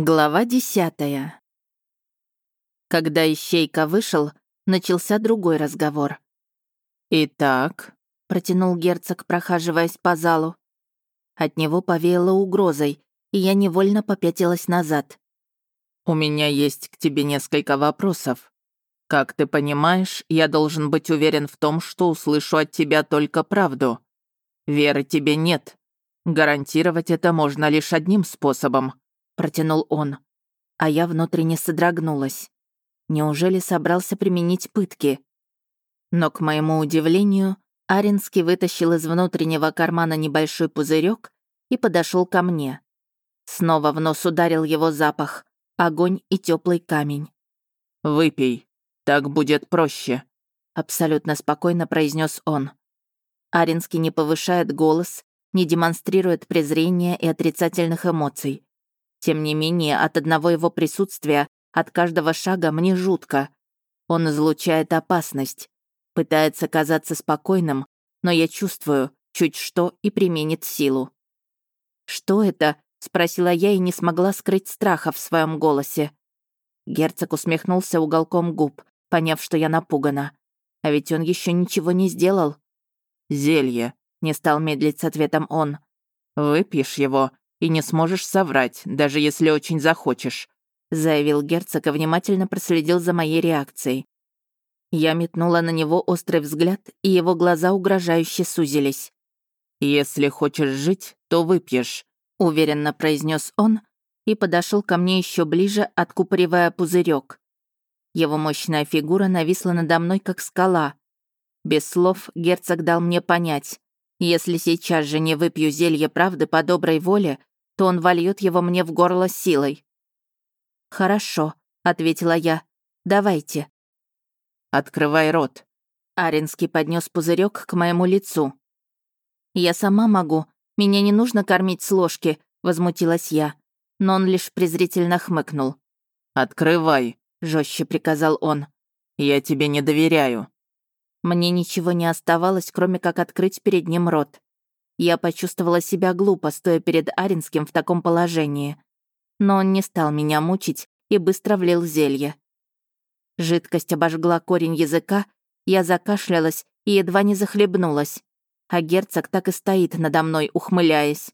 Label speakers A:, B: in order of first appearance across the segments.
A: Глава десятая. Когда Ищейка вышел, начался другой разговор. «Итак», — протянул герцог, прохаживаясь по залу. От него повеяло угрозой, и я невольно попятилась назад. «У меня есть к тебе несколько вопросов. Как ты понимаешь, я должен быть уверен в том, что услышу от тебя только правду. Веры тебе нет. Гарантировать это можно лишь одним способом протянул он. А я внутренне содрогнулась. Неужели собрался применить пытки? Но, к моему удивлению, Аринский вытащил из внутреннего кармана небольшой пузырек и подошел ко мне. Снова в нос ударил его запах, огонь и теплый камень. «Выпей, так будет проще», — абсолютно спокойно произнес он. Аринский не повышает голос, не демонстрирует презрения и отрицательных эмоций. Тем не менее, от одного его присутствия, от каждого шага мне жутко. Он излучает опасность, пытается казаться спокойным, но я чувствую, чуть что и применит силу. «Что это?» — спросила я и не смогла скрыть страха в своем голосе. Герцог усмехнулся уголком губ, поняв, что я напугана. А ведь он еще ничего не сделал. «Зелье», — не стал медлить с ответом он. «Выпьешь его, и не сможешь соврать, даже если очень захочешь», заявил герцог и внимательно проследил за моей реакцией. Я метнула на него острый взгляд, и его глаза угрожающе сузились. «Если хочешь жить, то выпьешь», — уверенно произнес он и подошел ко мне еще ближе, откупоривая пузырек. Его мощная фигура нависла надо мной, как скала. Без слов герцог дал мне понять. Если сейчас же не выпью зелье правды по доброй воле, то он вольет его мне в горло силой. «Хорошо», — ответила я. «Давайте». «Открывай рот». Аренский поднес пузырек к моему лицу. «Я сама могу. Меня не нужно кормить с ложки», — возмутилась я. Но он лишь презрительно хмыкнул. «Открывай», — жестче приказал он. «Я тебе не доверяю». Мне ничего не оставалось, кроме как открыть перед ним рот. Я почувствовала себя глупо, стоя перед Аринским в таком положении. Но он не стал меня мучить и быстро влил зелье. Жидкость обожгла корень языка, я закашлялась и едва не захлебнулась. А герцог так и стоит надо мной, ухмыляясь.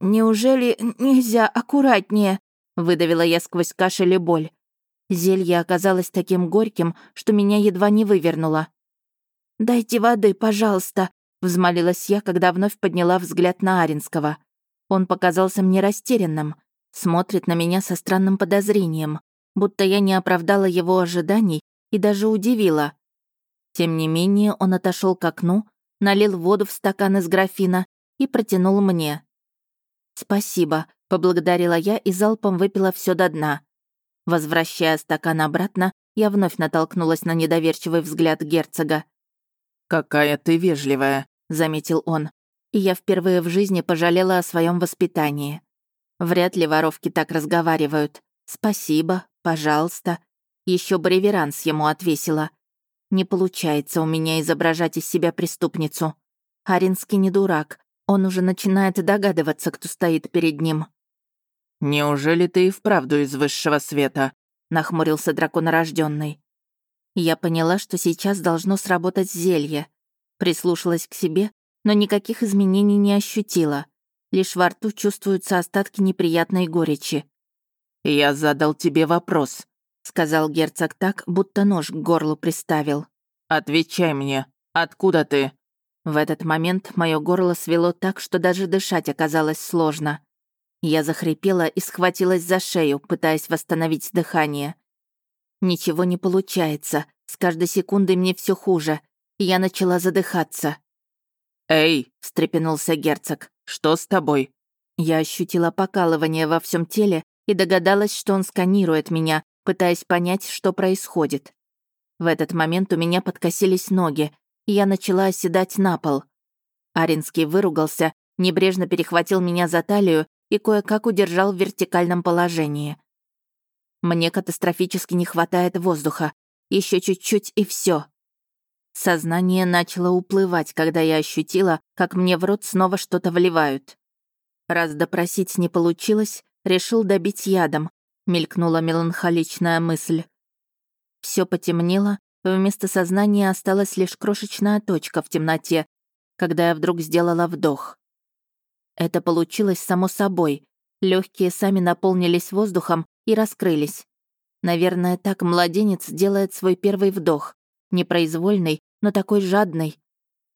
A: «Неужели нельзя аккуратнее?» — выдавила я сквозь кашель и боль. Зелье оказалось таким горьким, что меня едва не вывернуло. «Дайте воды, пожалуйста», Взмолилась я, когда вновь подняла взгляд на Аринского. Он показался мне растерянным, смотрит на меня со странным подозрением, будто я не оправдала его ожиданий и даже удивила. Тем не менее, он отошел к окну, налил воду в стакан из графина и протянул мне. «Спасибо», — поблагодарила я и залпом выпила все до дна. Возвращая стакан обратно, я вновь натолкнулась на недоверчивый взгляд герцога. «Какая ты вежливая», — заметил он. И я впервые в жизни пожалела о своем воспитании. Вряд ли воровки так разговаривают. «Спасибо, пожалуйста». Еще бы реверанс ему отвесила. Не получается у меня изображать из себя преступницу. Аринский не дурак. Он уже начинает догадываться, кто стоит перед ним. «Неужели ты и вправду из высшего света?» — нахмурился драконорожденный. Я поняла, что сейчас должно сработать зелье. Прислушалась к себе, но никаких изменений не ощутила. Лишь во рту чувствуются остатки неприятной горечи. «Я задал тебе вопрос», — сказал герцог так, будто нож к горлу приставил. «Отвечай мне, откуда ты?» В этот момент мое горло свело так, что даже дышать оказалось сложно. Я захрипела и схватилась за шею, пытаясь восстановить дыхание. Ничего не получается. С каждой секундой мне все хуже. Я начала задыхаться. «Эй!» — встрепенулся герцог. «Что с тобой?» Я ощутила покалывание во всем теле и догадалась, что он сканирует меня, пытаясь понять, что происходит. В этот момент у меня подкосились ноги, и я начала оседать на пол. Аринский выругался, небрежно перехватил меня за талию и кое-как удержал в вертикальном положении. Мне катастрофически не хватает воздуха. Еще чуть-чуть и все. Сознание начало уплывать, когда я ощутила, как мне в рот снова что-то вливают. Раз допросить не получилось, решил добить ядом, мелькнула меланхоличная мысль. Все потемнело, вместо сознания осталась лишь крошечная точка в темноте, когда я вдруг сделала вдох. Это получилось само собой. Легкие сами наполнились воздухом и раскрылись. Наверное, так младенец делает свой первый вдох. Непроизвольный, но такой жадный.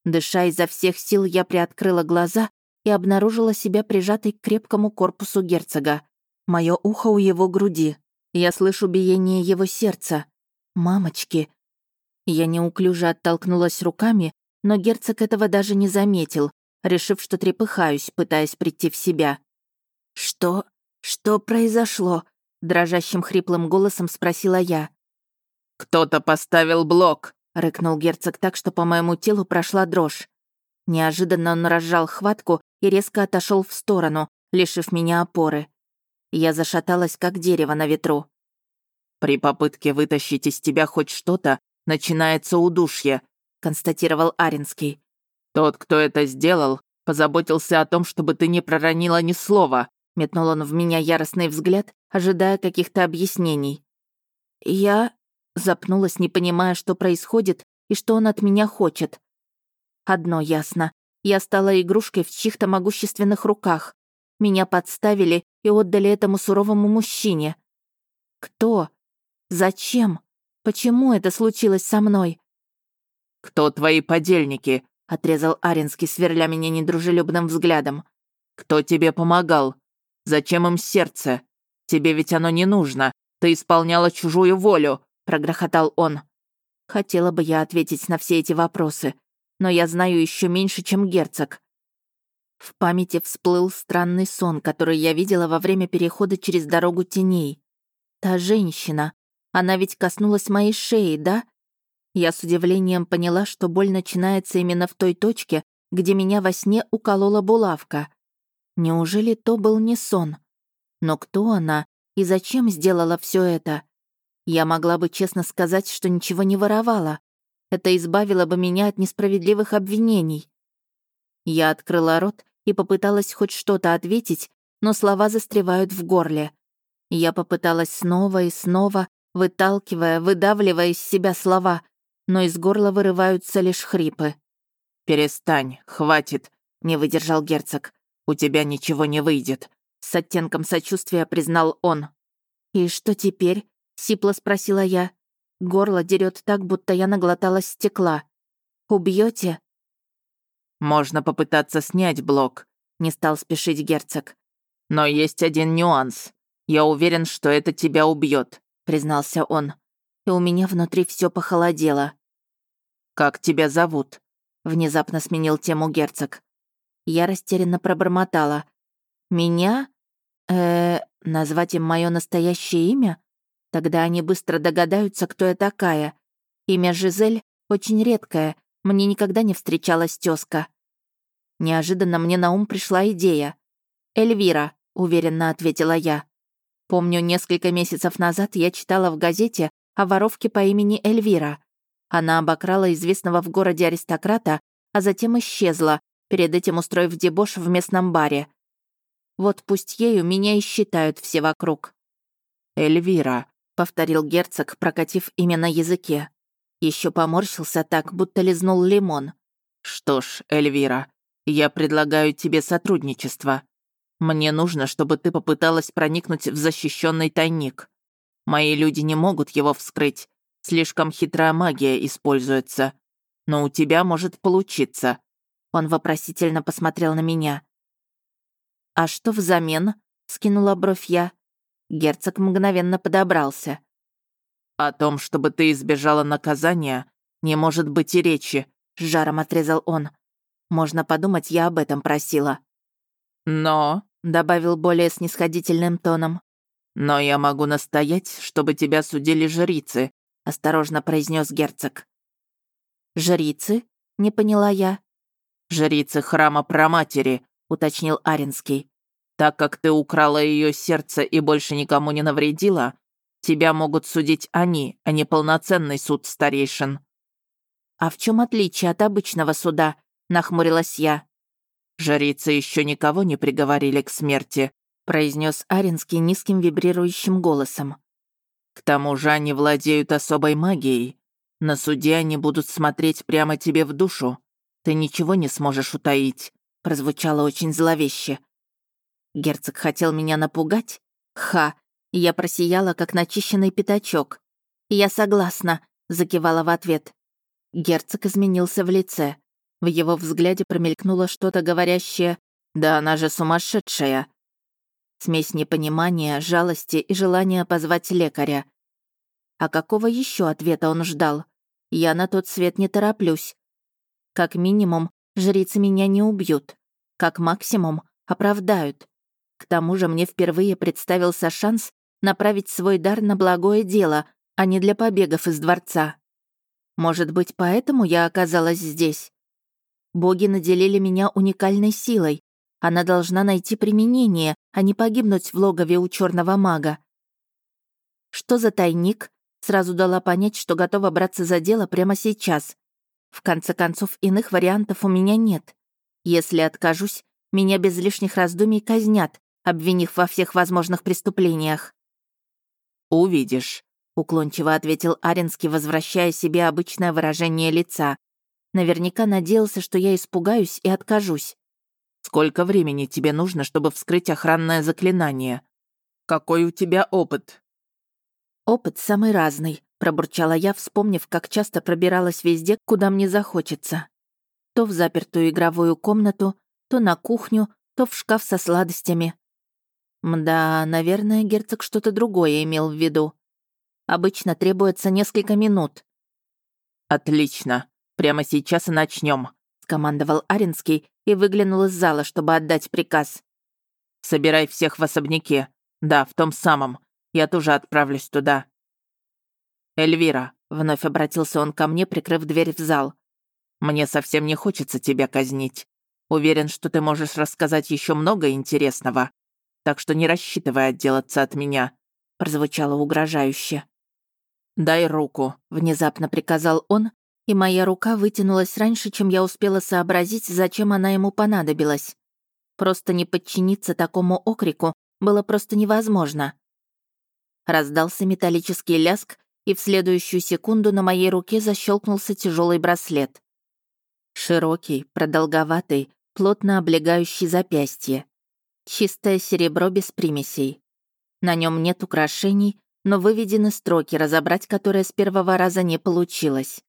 A: Дыша изо всех сил, я приоткрыла глаза и обнаружила себя прижатой к крепкому корпусу герцога. Мое ухо у его груди. Я слышу биение его сердца. «Мамочки!» Я неуклюже оттолкнулась руками, но герцог этого даже не заметил, решив, что трепыхаюсь, пытаясь прийти в себя. «Что? Что произошло?» — дрожащим хриплым голосом спросила я.
B: «Кто-то поставил блок!»
A: — рыкнул герцог так, что по моему телу прошла дрожь. Неожиданно он разжал хватку и резко отошел в сторону, лишив меня опоры. Я зашаталась, как дерево на ветру.
B: «При попытке вытащить из тебя хоть что-то, начинается удушье», — констатировал Аринский. «Тот, кто это сделал, позаботился о том, чтобы ты не проронила ни слова», — метнул он в меня яростный взгляд, ожидая каких-то объяснений.
A: «Я...» — запнулась, не понимая, что происходит и что он от меня хочет. Одно ясно. Я стала игрушкой в чьих-то могущественных руках. Меня подставили и отдали этому суровому мужчине. Кто? Зачем? Почему это случилось со мной?
B: «Кто твои подельники?» — отрезал Аринский, сверля меня недружелюбным взглядом. «Кто тебе помогал? Зачем им сердце? Тебе ведь оно не нужно. Ты исполняла чужую волю», — прогрохотал он.
A: Хотела бы я ответить на все эти вопросы, но я знаю еще меньше, чем герцог. В памяти всплыл странный сон, который я видела во время перехода через дорогу теней. Та женщина. Она ведь коснулась моей шеи, да? Я с удивлением поняла, что боль начинается именно в той точке, где меня во сне уколола булавка. Неужели то был не сон? Но кто она и зачем сделала все это? Я могла бы честно сказать, что ничего не воровала. Это избавило бы меня от несправедливых обвинений. Я открыла рот и попыталась хоть что-то ответить, но слова застревают в горле. Я попыталась снова и снова, выталкивая, выдавливая из себя слова, но из горла вырываются лишь хрипы.
B: «Перестань, хватит», — не выдержал герцог. «У тебя ничего не выйдет», — с оттенком сочувствия признал он.
A: «И что теперь?» — сипло спросила я. Горло дерет так, будто я наглоталась стекла. Убьете?
B: «Можно попытаться снять блок», — не стал спешить герцог. «Но есть один нюанс. Я уверен, что это тебя убьет, признался он.
A: И у меня внутри все похолодело.
B: «Как тебя зовут?» — внезапно сменил тему герцог.
A: Я растерянно пробормотала. «Меня? э назвать им мое настоящее имя? Тогда они быстро догадаются, кто я такая. Имя Жизель очень редкое, мне никогда не встречалась тёзка. Неожиданно мне на ум пришла идея. «Эльвира», — уверенно ответила я. Помню, несколько месяцев назад я читала в газете о воровке по имени Эльвира. Она обокрала известного в городе аристократа, а затем исчезла, перед этим устроив дебош в местном баре. Вот пусть ею меня и считают все вокруг.
B: «Эльвира»,
A: повторил герцог, прокатив имя на языке. Еще поморщился так, будто лизнул лимон.
B: «Что ж, Эльвира, я предлагаю тебе сотрудничество. Мне нужно, чтобы ты попыталась проникнуть в защищенный тайник. Мои люди не могут его вскрыть. Слишком хитрая магия используется. Но у тебя может получиться».
A: Он вопросительно посмотрел на меня. «А что взамен?» — скинула бровь я. Герцог мгновенно подобрался.
B: «О том, чтобы ты избежала наказания, не может быть и речи», — с жаром отрезал он.
A: «Можно подумать, я об этом просила».
B: «Но», — добавил более снисходительным тоном, «но я могу настоять, чтобы тебя судили жрицы», — осторожно произнес герцог.
A: «Жрицы?» — не поняла я.
B: «Жрицы храма Проматери», — уточнил Аринский. Так как ты украла ее сердце и больше никому не навредила, тебя могут судить они, а не полноценный суд старейшин».
A: «А в чем отличие от обычного суда?» — нахмурилась я.
B: «Жрицы еще никого не приговорили к смерти», —
A: произнес Аринский низким вибрирующим голосом.
B: «К тому же они владеют особой магией. На суде они будут смотреть прямо тебе в душу. Ты ничего не сможешь утаить», — прозвучало очень зловеще.
A: Герцог хотел меня напугать? Ха! Я просияла, как начищенный пятачок. «Я согласна», — закивала в ответ. Герцог изменился в лице. В его взгляде промелькнуло что-то говорящее «Да она же сумасшедшая!» Смесь непонимания, жалости и желания позвать лекаря. А какого еще ответа он ждал? Я на тот свет не тороплюсь. Как минимум, жрицы меня не убьют. Как максимум, оправдают. К тому же мне впервые представился шанс направить свой дар на благое дело, а не для побегов из дворца. Может быть, поэтому я оказалась здесь? Боги наделили меня уникальной силой, она должна найти применение, а не погибнуть в логове у черного мага. Что за тайник? Сразу дала понять, что готова браться за дело прямо сейчас. В конце концов, иных вариантов у меня нет. Если откажусь, меня без лишних раздумий казнят, обвинив во всех возможных преступлениях.
B: «Увидишь», — уклончиво ответил
A: Аренский, возвращая себе обычное выражение лица. Наверняка надеялся, что я испугаюсь и откажусь.
B: Сколько времени тебе нужно, чтобы вскрыть охранное заклинание? Какой у тебя опыт?»
A: «Опыт самый разный», — пробурчала я, вспомнив, как часто пробиралась везде, куда мне захочется. То в запертую игровую комнату, то на кухню, то в шкаф со сладостями. Мда, наверное, герцог что-то другое имел в виду. Обычно требуется несколько минут.
B: «Отлично. Прямо сейчас и начнем,
A: скомандовал Аренский и выглянул из зала, чтобы отдать приказ.
B: «Собирай всех в особняке. Да, в том самом. Я тоже отправлюсь туда». «Эльвира», — вновь обратился он ко мне, прикрыв дверь в зал. «Мне совсем не хочется тебя казнить. Уверен, что ты можешь рассказать еще много интересного. Так что не рассчитывай отделаться от меня», — прозвучало угрожающе.
A: «Дай руку», — внезапно приказал он, и моя рука вытянулась раньше, чем я успела сообразить, зачем она ему понадобилась. Просто не подчиниться такому окрику было просто невозможно. Раздался металлический ляск, и в следующую секунду на моей руке защелкнулся тяжелый браслет. Широкий, продолговатый, плотно облегающий запястье. Чистое серебро без примесей. На нем нет украшений, но выведены строки, разобрать которые с первого раза не получилось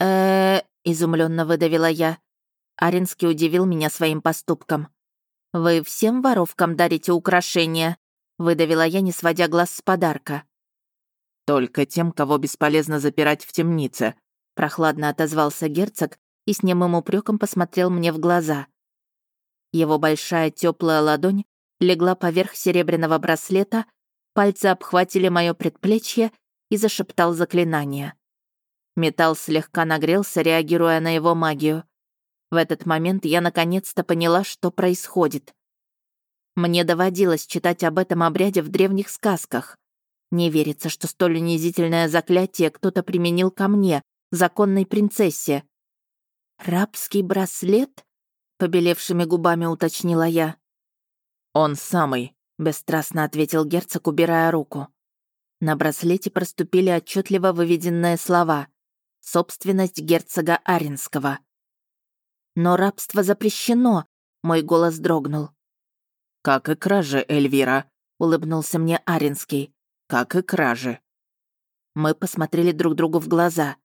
A: э изумленно выдавила я. Аренский удивил меня своим поступком. «Вы всем воровкам дарите украшения?» — выдавила я, не сводя глаз с подарка.
B: «Только тем, кого бесполезно запирать в темнице», — прохладно отозвался герцог и с немым упреком посмотрел мне в глаза.
A: Его большая теплая ладонь легла поверх серебряного браслета, пальцы обхватили мое предплечье и зашептал заклинание. Металл слегка нагрелся, реагируя на его магию. В этот момент я наконец-то поняла, что происходит. Мне доводилось читать об этом обряде в древних сказках. Не верится, что столь унизительное заклятие кто-то применил ко мне, законной принцессе. «Рабский браслет?» — побелевшими губами уточнила я.
B: «Он самый», — бесстрастно ответил герцог, убирая руку.
A: На браслете проступили отчетливо выведенные слова собственность герцога Аринского. «Но рабство запрещено», — мой голос дрогнул.
B: «Как и кражи, Эльвира», — улыбнулся мне Аринский. «Как и кражи».
A: Мы посмотрели друг другу в глаза.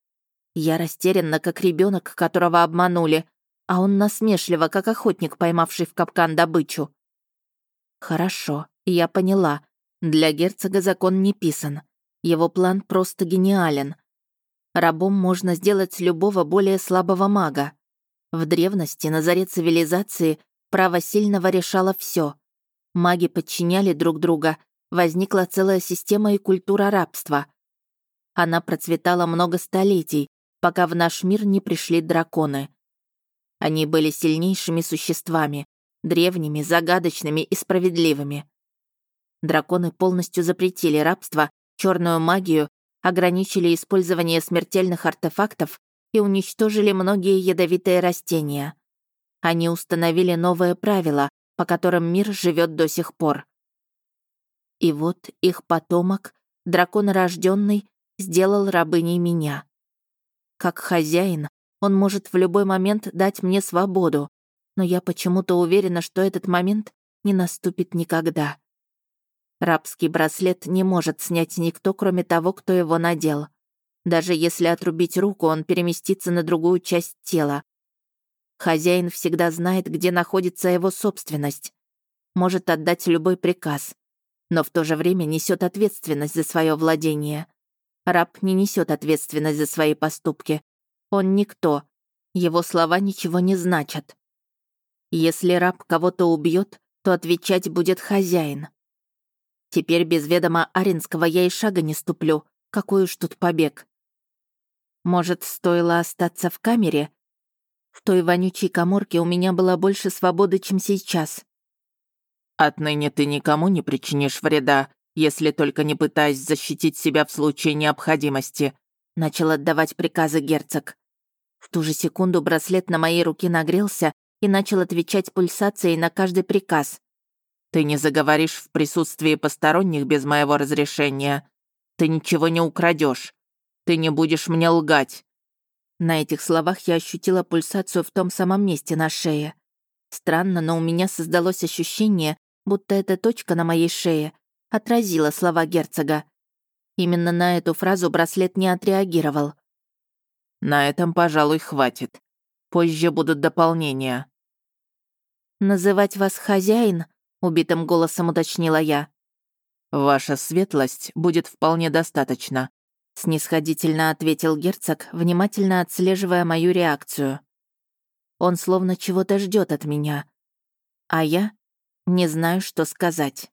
A: Я растерянна, как ребенок, которого обманули, а он насмешливо, как охотник, поймавший в капкан добычу. Хорошо, я поняла. Для герцога закон не писан. Его план просто гениален. Рабом можно сделать любого более слабого мага. В древности, на заре цивилизации, право сильного решало все. Маги подчиняли друг друга, возникла целая система и культура рабства. Она процветала много столетий, пока в наш мир не пришли драконы. Они были сильнейшими существами, древними, загадочными и справедливыми. Драконы полностью запретили рабство, черную магию ограничили использование смертельных артефактов и уничтожили многие ядовитые растения. Они установили новое правило по которым мир живет до сих пор. И вот их потомок, дракон рожденный, сделал рабыней меня. Как хозяин, он может в любой момент дать мне свободу, но я почему-то уверена, что этот момент не наступит никогда. Рабский браслет не может снять никто, кроме того, кто его надел. Даже если отрубить руку, он переместится на другую часть тела. Хозяин всегда знает, где находится его собственность. Может отдать любой приказ. Но в то же время несет ответственность за свое владение. Раб не несет ответственность за свои поступки. Он никто. Его слова ничего не значат. Если раб кого-то убьет, то отвечать будет хозяин. Теперь без ведома Аринского я и шага не ступлю. Какой уж тут побег. Может, стоило остаться в камере? В той вонючей коморке у меня было больше свободы, чем сейчас.
B: «Отныне ты никому не причинишь вреда, если только не пытаясь защитить себя в случае необходимости»,
A: начал отдавать приказы герцог. В ту же секунду браслет на моей руке нагрелся и начал отвечать пульсацией на каждый приказ.
B: «Ты не заговоришь в присутствии посторонних без моего разрешения. Ты ничего не украдешь. Ты не будешь мне лгать».
A: На этих словах я ощутила пульсацию в том самом месте на шее. Странно, но у меня создалось ощущение, будто эта точка на моей шее отразила слова герцога. Именно на эту фразу браслет не отреагировал.
B: «На этом, пожалуй, хватит. Позже будут дополнения».
A: «Называть вас хозяин?» — убитым голосом уточнила я.
B: «Ваша светлость будет вполне достаточно», —
A: снисходительно ответил герцог, внимательно отслеживая мою реакцию. Он словно чего-то ждет от меня. А я не знаю, что сказать.